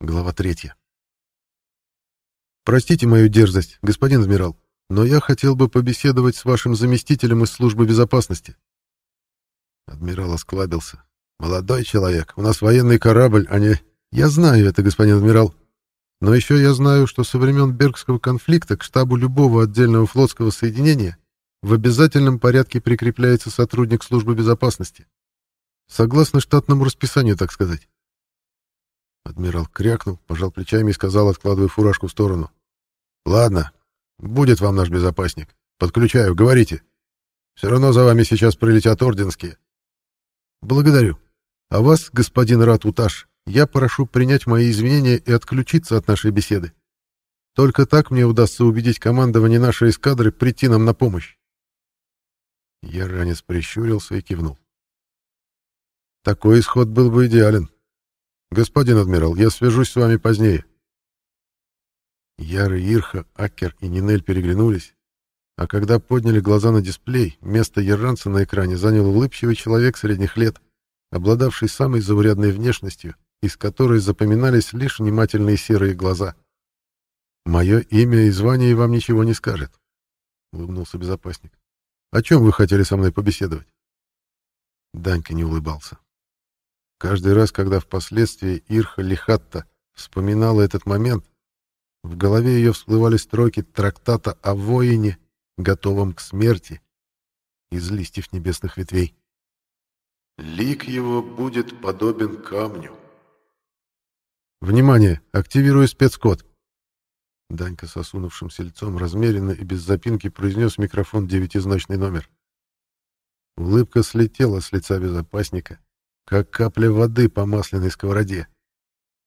Глава третья. «Простите мою дерзость, господин адмирал, но я хотел бы побеседовать с вашим заместителем из службы безопасности». Адмирал осклабился. «Молодой человек, у нас военный корабль, а не...» «Я знаю это, господин адмирал. Но еще я знаю, что со времен Бергского конфликта к штабу любого отдельного флотского соединения в обязательном порядке прикрепляется сотрудник службы безопасности. Согласно штатному расписанию, так сказать. Адмирал крякнул, пожал плечами и сказал, откладывая фуражку в сторону. «Ладно, будет вам наш безопасник. Подключаю, говорите. Все равно за вами сейчас прилетят орденские». «Благодарю. А вас, господин Ратуташ, я прошу принять мои извинения и отключиться от нашей беседы. Только так мне удастся убедить командование нашей эскадры прийти нам на помощь». Я прищурился и кивнул. Такой исход был бы идеален. «Господин адмирал, я свяжусь с вами позднее». Яры, Ирха, Аккер и Нинель переглянулись, а когда подняли глаза на дисплей, место Ерранца на экране занял улыбчивый человек средних лет, обладавший самой заурядной внешностью, из которой запоминались лишь внимательные серые глаза. «Мое имя и звание вам ничего не скажет», — улыбнулся безопасник. «О чем вы хотели со мной побеседовать?» Данька не улыбался. Каждый раз, когда впоследствии Ирха Лихатта вспоминала этот момент, в голове ее всплывали строки трактата о воине, готовом к смерти, из листьев небесных ветвей. «Лик его будет подобен камню». «Внимание! Активирую спецкод!» Данька с осунувшимся лицом размеренно и без запинки произнес в микрофон девятизначный номер. Улыбка слетела с лица безопасника, как капля воды по масляной сковороде.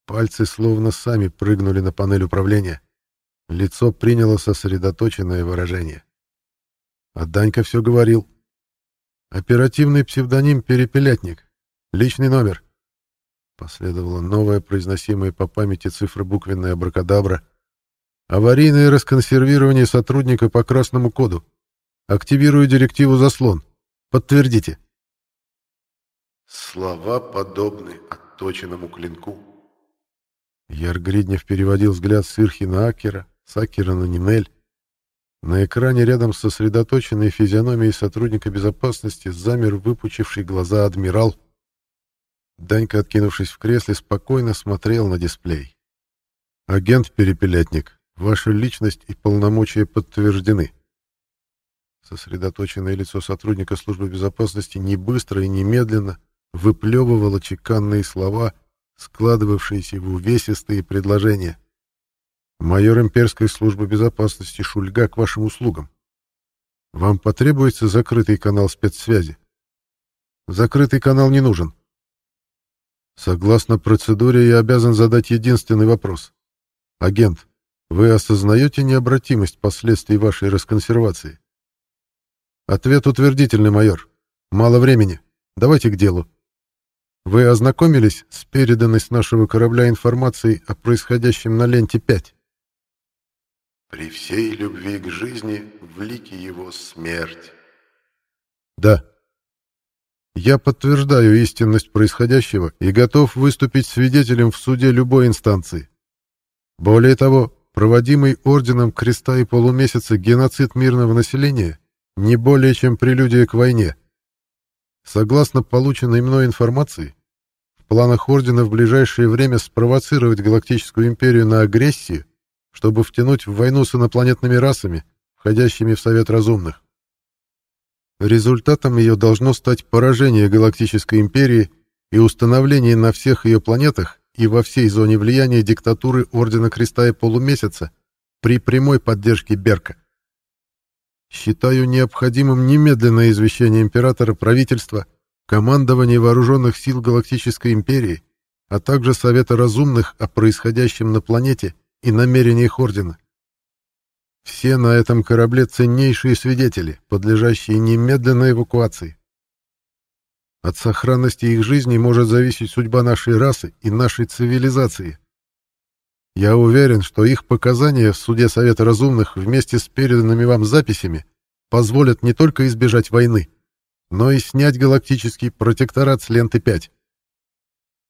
Пальцы словно сами прыгнули на панель управления. Лицо приняло сосредоточенное выражение. А Данька все говорил. Оперативный псевдоним «Перепелятник». Личный номер. Последовала новая, произносимая по памяти цифра буквенная абракадабра. Аварийное расконсервирование сотрудника по красному коду. Активирую директиву «Заслон». Подтвердите. Слова подобны отточенному клинку. Яргриднев переводил взгляд с Ирхи на Акера, с Акера на Нинель. На экране рядом с сосредоточенной физиономией сотрудника безопасности замер выпучивший глаза адмирал. Данька, откинувшись в кресле, спокойно смотрел на дисплей. «Агент-перепелятник, ваша личность и полномочия подтверждены». Сосредоточенное лицо сотрудника службы безопасности не быстро и не медленно выплевывала чеканные слова, складывавшиеся в увесистые предложения. «Майор имперской службы безопасности Шульга к вашим услугам. Вам потребуется закрытый канал спецсвязи? Закрытый канал не нужен. Согласно процедуре, я обязан задать единственный вопрос. Агент, вы осознаете необратимость последствий вашей расконсервации? Ответ утвердительный, майор. Мало времени. Давайте к делу. Вы ознакомились с переданной с нашего корабля информацией о происходящем на ленте 5? При всей любви к жизни в лике его смерть. Да. Я подтверждаю истинность происходящего и готов выступить свидетелем в суде любой инстанции. Более того, проводимый орденом Креста и Полумесяца геноцид мирного населения не более чем прелюдия к войне. Согласно полученной мной информации, планах Ордена в ближайшее время спровоцировать Галактическую Империю на агрессию, чтобы втянуть в войну с инопланетными расами, входящими в Совет Разумных. Результатом ее должно стать поражение Галактической Империи и установление на всех ее планетах и во всей зоне влияния диктатуры Ордена Креста и Полумесяца при прямой поддержке Берка. Считаю необходимым немедленное извещение императора правительства командование вооруженных сил Галактической Империи, а также Совета Разумных о происходящем на планете и намерениях Ордена. Все на этом корабле ценнейшие свидетели, подлежащие немедленной эвакуации. От сохранности их жизни может зависеть судьба нашей расы и нашей цивилизации. Я уверен, что их показания в суде Совета Разумных вместе с переданными вам записями позволят не только избежать войны, но и снять галактический протекторат с ленты 5.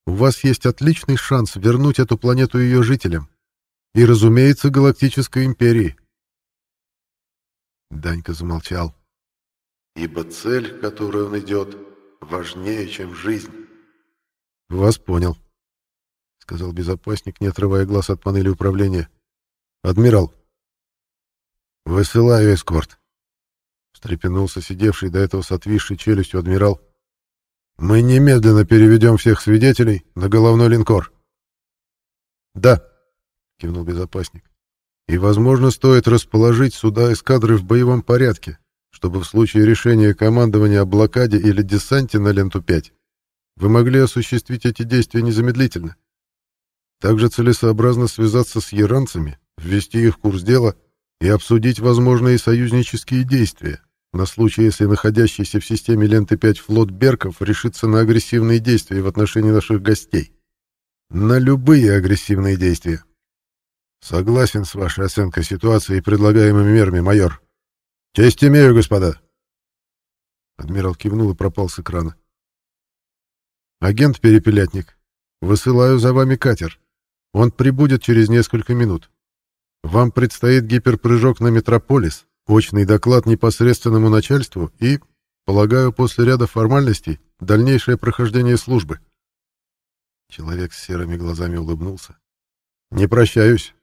у вас есть отличный шанс вернуть эту планету ее жителям. И, разумеется, Галактической империи. Данька замолчал. Ибо цель, к которой он идет, важнее, чем жизнь. Вас понял, сказал безопасник, не отрывая глаз от панели управления. Адмирал. Высылаю эскорт. Встрепенулся сидевший до этого с отвисшей челюстью адмирал. Мы немедленно переведем всех свидетелей на головной линкор. Да, кивнул безопасник. И, возможно, стоит расположить суда эскадры в боевом порядке, чтобы в случае решения командования о блокаде или десанте на ленту 5 вы могли осуществить эти действия незамедлительно. Также целесообразно связаться с яранцами, ввести их в курс дела и обсудить возможные союзнические действия на случай, если находящийся в системе ленты 5 флот Берков решится на агрессивные действия в отношении наших гостей. На любые агрессивные действия. Согласен с вашей оценкой ситуации и предлагаемыми мерами, майор. Честь имею, господа. Адмирал кивнул и пропал с экрана. Агент Перепелятник, высылаю за вами катер. Он прибудет через несколько минут. Вам предстоит гиперпрыжок на Метрополис, очный доклад непосредственному начальству и, полагаю, после ряда формальностей, дальнейшее прохождение службы. Человек с серыми глазами улыбнулся. Не прощаюсь.